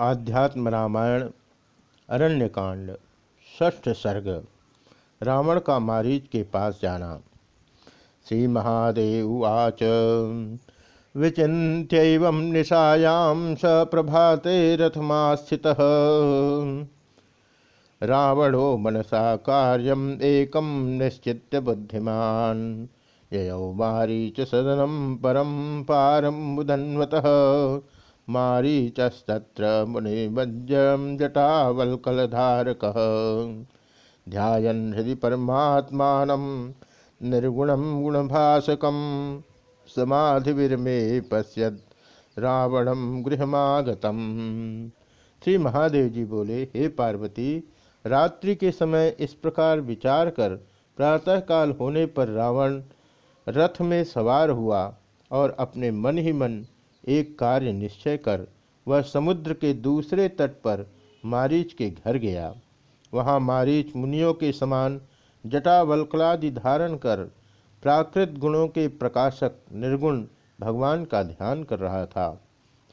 आध्यात्म रामायण, अरण्यकांड, षष्ठ सर्ग, रावण का मारीच के पास जाना। श्री महादेव उवाच। विचिन्त्यव निशायां स प्रभाते रथमास्थितः। रावणो मनसा कार्यम् एकं निश्चित्य बुद्धिमान्। ययौ मारीच सदनं परम पारम मुदन्वतः मारीचस्तत्र मुनिवज्रं जटावल्कलधारकः। ध्यायन् हृदि परमात्मानं निर्गुणं गुणभासकं समाधिर्मे पश्यद रावणम गृहमागतम। श्री महादेव जी बोले, हे पार्वती, रात्रि के समय इस प्रकार विचार कर, प्रातःकाल होने पर रावण रथ में सवार हुआ और अपने मन ही मन एक कार्य निश्चय कर, वह समुद्र के दूसरे तट पर मारीच के घर गया। वहाँ मारीच मुनियों के समान जटावल्कलादि धारण कर, प्राकृत गुणों के प्रकाशक निर्गुण भगवान का ध्यान कर रहा था।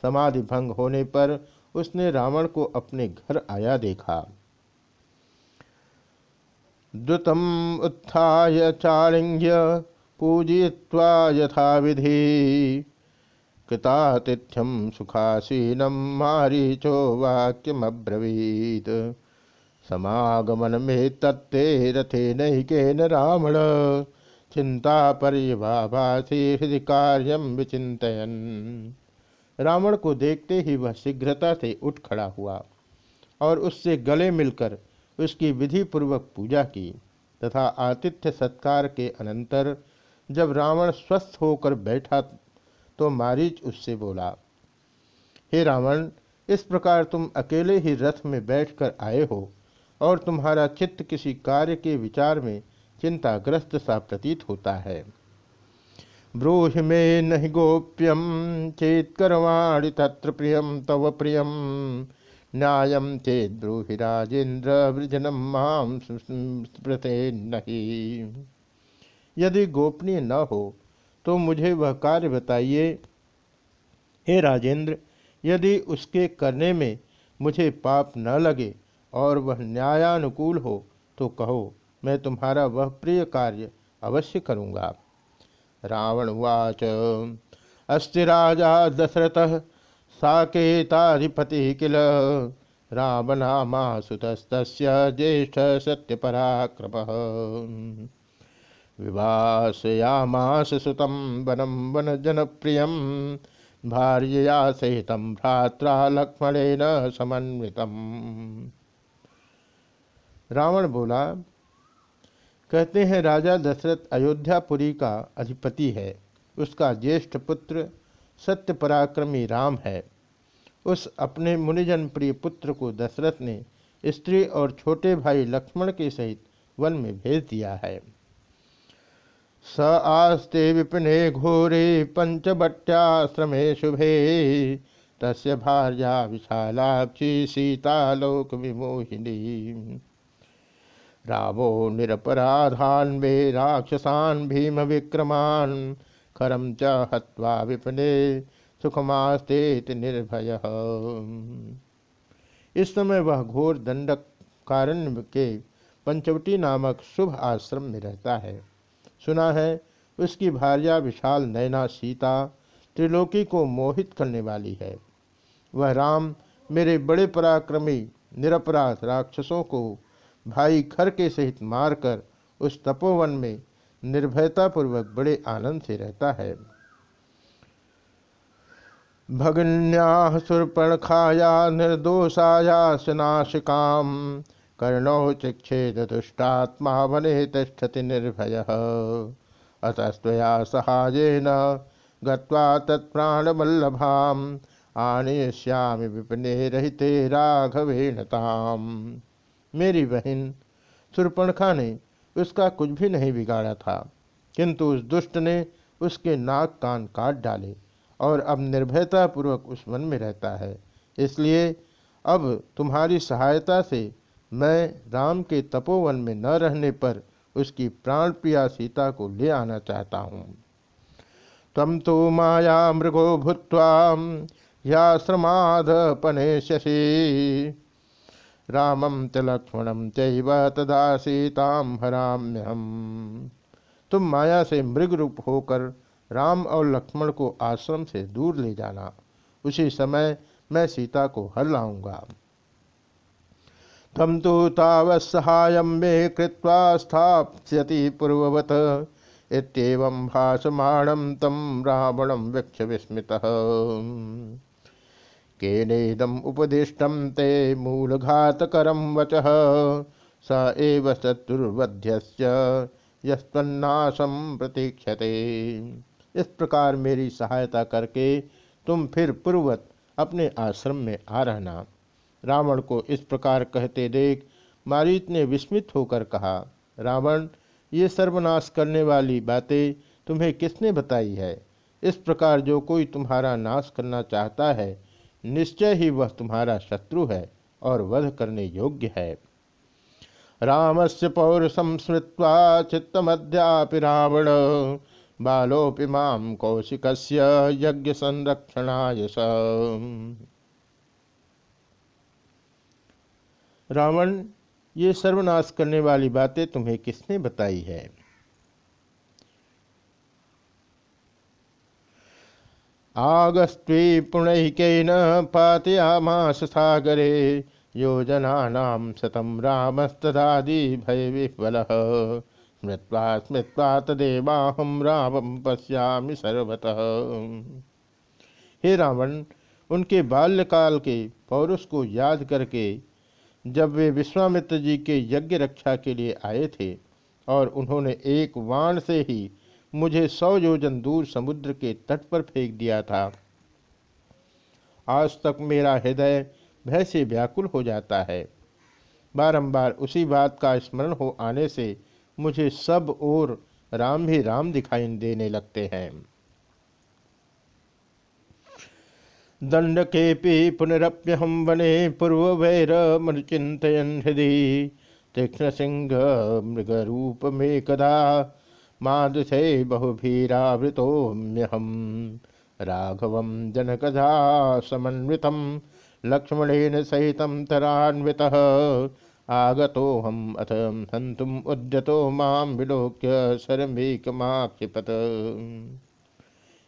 समाधि भंग होने पर उसने रावण को अपने घर आया देखा। दुतम उत्थाय चालिंग्य पूजय्वा यथा विधि कृतातिथ्यम सुखासीनम मारीचो वाक्यमब्रवीत। समागमन में तत्ते रथे नैकेन रावण चिंता पर्यभाभासी हृदय कार्यम विचिंतन रावण को देखते ही वह शीघ्रता से उठ खड़ा हुआ और उससे गले मिलकर उसकी विधि पूर्वक पूजा की तथा आतिथ्य सत्कार के अनंतर जब रावण स्वस्थ होकर बैठा तो मारीच उससे बोला, हे रावण, इस प्रकार तुम अकेले ही रथ में बैठकर आए हो और तुम्हारा चित्त किसी कार्य के विचार में चिंताग्रस्त सा प्रतीत होता है। ब्रूहि में नहीं गोप्यम, चेत करवाणि तत्र प्रियम, तव प्रियम। न्याय चेत ब्रूहि राजेन्द्र, वृजनम माम स्मृते नहीं। यदि गोपनीय न हो तो मुझे वह कार्य बताइए। हे राजेंद्र, यदि उसके करने में मुझे पाप न लगे और वह न्यायानुकूल हो तो कहो, मैं तुम्हारा वह प्रिय कार्य अवश्य करूँगा। रावण वाच, अस्ति राजा दशरथ साकेताधिपति किल। रामनामा सुतस्त ज्येष्ठ सत्यपराक्रम। विवासयामास सुतं वनं वनजनप्रियं भार्यया सहित भ्रात्रा लक्ष्मणेन समन्वितम। रावण बोला, कहते हैं, राजा दशरथ अयोध्यापुरी का अधिपति है। उसका ज्येष्ठ पुत्र सत्य पराक्रमी राम है। उस अपने मुनिजन प्रिय पुत्र को दशरथ ने स्त्री और छोटे भाई लक्ष्मण के सहित वन में भेज दिया है। स आस्ते विपिने घोरे पंचभट्याश्रमे शुभे। तस् भार्या विशालाक्षी सीतालोक विमोहिनी रावो निरपराधान वे भीम विक्रमान खरम च हत्वा विपने सुखमास्ते निर्भय। इस समय वह घोर दंडक कारण्य के पंचवटी नामक शुभ आश्रम में रहता है। सुना है, उसकी भार्या विशाल नैना सीता त्रिलोकी को मोहित करने वाली है। वह राम, मेरे बड़े पराक्रमी, निरपराध राक्षसों को भाई खर के सहित मारकर उस तपोवन में निर्भयतापूर्वक बड़े आनंद से रहता है। भगन्या सुरपणखाया निर्दोषाया, सनाशिकाम। कर्णौ चिक्षेद दुष्टात्मा वने तिष्ठति निर्भय। अतस्तया सहायेन गत्वा तत्प्राणवल्लभाम आनयश्यामि विपने रहते राघवेण ताम। मेरी बहन सुरपणखा ने उसका कुछ भी नहीं बिगाड़ा था, किंतु उस दुष्ट ने उसके नाक कान काट डाले और अब निर्भयतापूर्वक उस वन में रहता है। इसलिए अब तुम्हारी सहायता से मैं राम के तपोवन में न रहने पर उसकी प्राण प्रिया सीता को ले आना चाहता हूँ। तम तो माया मृगो भूत्वा याश्रमाधपनेष्यसि रामम च लक्ष्मणम चैव तदा सीताम हराम्यहम। तुम माया से मृग रूप होकर राम और लक्ष्मण को आश्रम से दूर ले जाना। उसी समय मैं सीता को हर लाऊँगा। तम तो तावत्सहाय मे कृत्वा स्थाप्यति पूर्ववत। इतम भाषमाणम तम रावणम वृक्ष विस्मृत। केनेदम उपदिष्टम ते मूलघातकरम वच। स एव यस्नाशम प्रतीक्षते इस प्रकार मेरी सहायता करके तुम फिर पूर्वत अपने आश्रम में आ रहना। रावण को इस प्रकार कहते देख मारीत ने विस्मित होकर कहा, रावण, ये सर्वनाश करने वाली बातें तुम्हें किसने बताई है? इस प्रकार जो कोई तुम्हारा नाश करना चाहता है, निश्चय ही वह तुम्हारा शत्रु है और वध करने योग्य है। रामस्य पौरुषम स्मृत्वा चित्तमद्यापि रावण बालोपि माम कौशिक यज्ञ संरक्षणाय रावण, ये सर्वनाश करने वाली बातें तुम्हें किसने बताई है? आगस्वी पुणैकेन पातयामास सागरे, योजनानां शतं रामस्तदादि भयविह्वलः स्मृत्वा स्मृत्वा तदेवाहं रामं पश्यामि सर्वतः। हे रावण, उनके बाल्यकाल के पौरुष को याद करके जब वे विश्वामित्र जी के यज्ञ रक्षा के लिए आए थे और उन्होंने एक वाण से ही मुझे सौ योजन दूर समुद्र के तट पर फेंक दिया था। आज तक मेरा हृदय भय से व्याकुल हो जाता है। बारंबार उसी बात का स्मरण हो आने से मुझे सब ओर राम ही राम दिखाई देने लगते हैं। दंड के पुनरप्यहम वने पूर्व वैर चिंतन हृदय तीक्ष्ण सिंह मृग रूप में कदा मादृशे बहुभीरावृतोम्यहम राघव जनकधा समन्वित लक्ष्मणेन सहित तरान्वित आगतोहम अथ हंतुम उद्यतो माम विलोक्य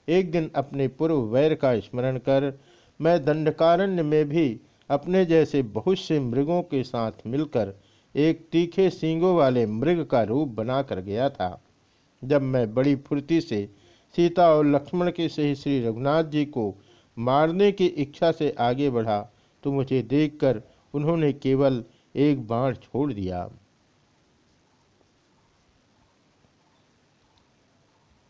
एक दिन अपने पूर्व वैर का स्मरण कर, मैं दंडकारण्य में भी अपने जैसे बहुत से मृगों के साथ मिलकर एक तीखे सींगों वाले मृग का रूप बना कर गया था। जब मैं बड़ी फुर्ती से सीता और लक्ष्मण के सही श्री रघुनाथ जी को मारने की इच्छा से आगे बढ़ा तो मुझे देखकर उन्होंने केवल एक बाण छोड़ दिया।